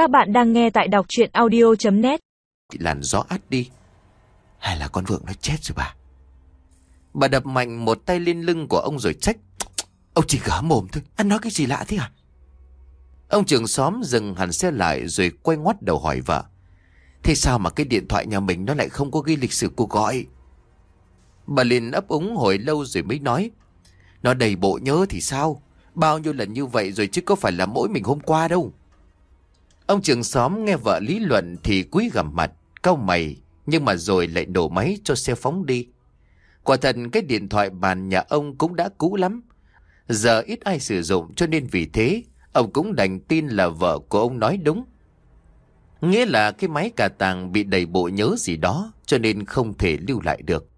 Các bạn đang nghe tại đọc chuyện audio.net Làn gió át đi. Hay là con vượng nó chết rồi bà? Bà đập mạnh một tay lên lưng của ông rồi trách. Ông chỉ gỡ mồm thôi. Anh nói cái gì lạ thế à? Ông trưởng xóm dừng hẳn xe lại Rồi quay ngoắt đầu hỏi vợ. Thế sao mà cái điện thoại nhà mình Nó lại không có ghi lịch sử cuộc gọi? Bà liền ấp úng hồi lâu rồi mới nói. Nó đầy bộ nhớ thì sao? Bao nhiêu lần như vậy rồi chứ có phải là mỗi mình hôm qua đâu. Ông trưởng xóm nghe vợ lý luận thì cúi gằm mặt, cau mày, nhưng mà rồi lại đổ máy cho xe phóng đi. Quả thật cái điện thoại bàn nhà ông cũng đã cũ lắm. Giờ ít ai sử dụng cho nên vì thế, ông cũng đành tin là vợ của ông nói đúng. Nghĩa là cái máy cà tàng bị đầy bộ nhớ gì đó cho nên không thể lưu lại được.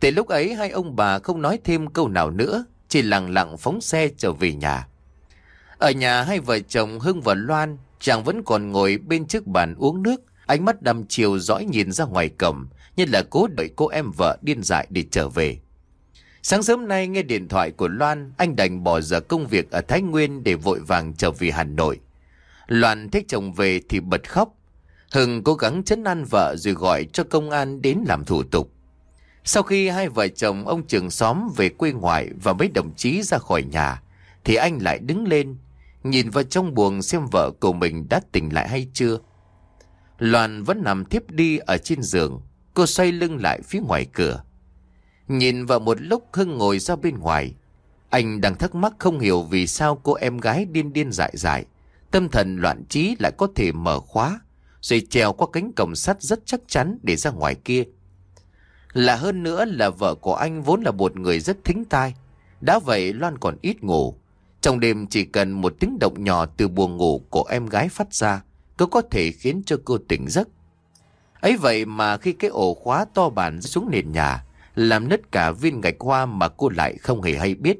Từ lúc ấy hai ông bà không nói thêm câu nào nữa, chỉ lặng lặng phóng xe trở về nhà. Ở nhà hai vợ chồng Hưng và Loan Chàng vẫn còn ngồi bên trước bàn uống nước, ánh mắt đăm chiều dõi nhìn ra ngoài cổng, như là cố đợi cô em vợ điên dại để trở về. Sáng sớm nay nghe điện thoại của Loan, anh đành bỏ giờ công việc ở Thái Nguyên để vội vàng trở về Hà Nội. Loan thấy chồng về thì bật khóc. Hưng cố gắng chấn an vợ rồi gọi cho công an đến làm thủ tục. Sau khi hai vợ chồng ông trường xóm về quê ngoại và mấy đồng chí ra khỏi nhà, thì anh lại đứng lên, Nhìn vào trong buồng xem vợ của mình đã tỉnh lại hay chưa. Loan vẫn nằm thiếp đi ở trên giường. Cô xoay lưng lại phía ngoài cửa. Nhìn vào một lúc Hưng ngồi ra bên ngoài. Anh đang thắc mắc không hiểu vì sao cô em gái điên điên dại dại. Tâm thần loạn trí lại có thể mở khóa, Rồi trèo qua cánh cổng sắt rất chắc chắn để ra ngoài kia. Lạ hơn nữa là vợ của anh vốn là một người rất thính tai. Đã vậy Loan còn ít ngủ trong đêm chỉ cần một tiếng động nhỏ từ buồng ngủ của em gái phát ra, cứ có thể khiến cho cô tỉnh giấc. ấy vậy mà khi cái ổ khóa to bản xuống nền nhà, làm nứt cả viên gạch hoa mà cô lại không hề hay biết.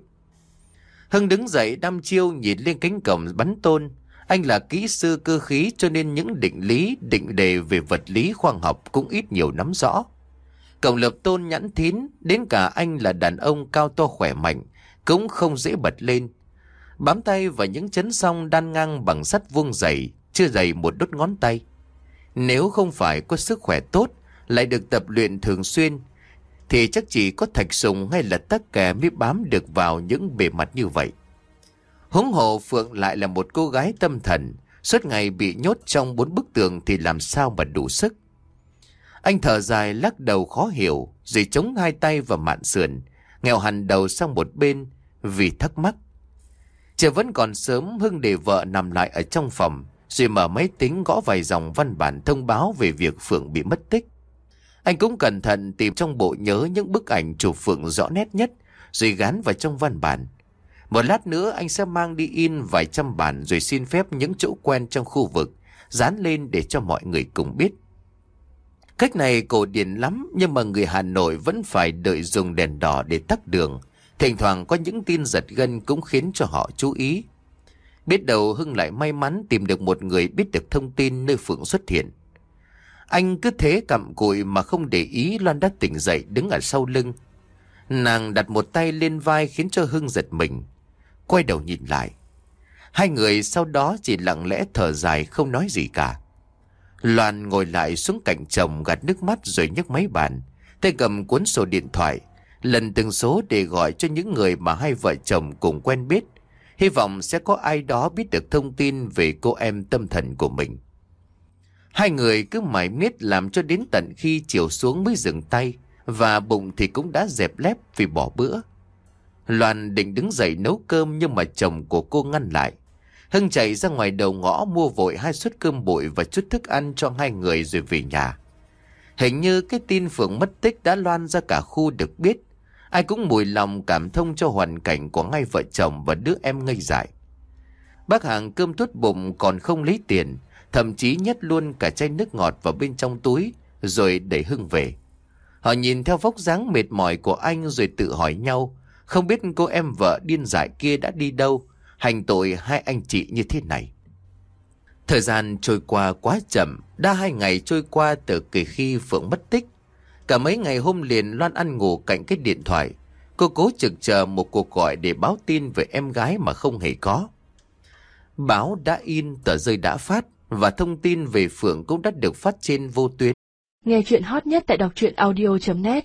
Hưng đứng dậy đăm chiêu nhìn lên cánh cổng bắn tôn. Anh là kỹ sư cơ khí cho nên những định lý, định đề về vật lý khoa học cũng ít nhiều nắm rõ. Cổng lập tôn nhãn thín, đến cả anh là đàn ông cao to khỏe mạnh, cũng không dễ bật lên. Bám tay vào những chấn song đan ngang bằng sắt vuông dày, chưa dày một đốt ngón tay. Nếu không phải có sức khỏe tốt, lại được tập luyện thường xuyên, thì chắc chỉ có thạch sùng hay là tắc kè mới bám được vào những bề mặt như vậy. Húng hộ Phượng lại là một cô gái tâm thần, suốt ngày bị nhốt trong bốn bức tường thì làm sao mà đủ sức. Anh thở dài lắc đầu khó hiểu, rồi chống hai tay vào mạn sườn, nghèo hẳn đầu sang một bên vì thắc mắc. Trời vẫn còn sớm Hưng để vợ nằm lại ở trong phòng, Rồi mở máy tính gõ vài dòng văn bản thông báo về việc Phượng bị mất tích. Anh cũng cẩn thận tìm trong bộ nhớ những bức ảnh chụp Phượng rõ nét nhất, Rồi gán vào trong văn bản. Một lát nữa anh sẽ mang đi in vài trăm bản Rồi xin phép những chỗ quen trong khu vực, Dán lên để cho mọi người cùng biết. Cách này cổ điển lắm, Nhưng mà người Hà Nội vẫn phải đợi dùng đèn đỏ để tắt đường. Thỉnh thoảng có những tin giật gân cũng khiến cho họ chú ý. Biết đầu Hưng lại may mắn tìm được một người biết được thông tin nơi Phượng xuất hiện. Anh cứ thế cặm cụi mà không để ý Loan đã tỉnh dậy, đứng ở sau lưng. Nàng đặt một tay lên vai khiến cho Hưng giật mình. Quay đầu nhìn lại. Hai người sau đó chỉ lặng lẽ thở dài, không nói gì cả. Loan ngồi lại xuống cạnh chồng gạt nước mắt rồi nhấc máy bàn. Tay cầm cuốn sổ điện thoại lần từng số để gọi cho những người mà hai vợ chồng cùng quen biết. Hy vọng sẽ có ai đó biết được thông tin về cô em tâm thần của mình. Hai người cứ mãi miết làm cho đến tận khi chiều xuống mới dừng tay, và bụng thì cũng đã dẹp lép vì bỏ bữa. Loan định đứng dậy nấu cơm nhưng mà chồng của cô ngăn lại. Hưng chạy ra ngoài đầu ngõ mua vội hai suất cơm bụi và chút thức ăn cho hai người rồi về nhà. Hình như cái tin Phượng mất tích đã loan ra cả khu được biết Ai cũng mùi lòng cảm thông cho hoàn cảnh của ngay vợ chồng và đứa em ngây dại. Bác hàng cơm tuốt bụng còn không lấy tiền, thậm chí nhét luôn cả chai nước ngọt vào bên trong túi, rồi đẩy Hưng về. Họ nhìn theo vóc dáng mệt mỏi của anh rồi tự hỏi nhau, không biết cô em vợ điên dại kia đã đi đâu, hành tội hai anh chị như thế này. Thời gian trôi qua quá chậm, đã hai ngày trôi qua từ kỳ khi Phượng mất tích. Cả mấy ngày hôm liền Loan ăn ngủ cạnh cái điện thoại. Cô cố trực chờ một cuộc gọi để báo tin về em gái mà không hề có. Báo đã in, tờ rơi đã phát và thông tin về Phượng cũng đã được phát trên vô tuyến. Nghe chuyện hot nhất tại đọc truyện audio.net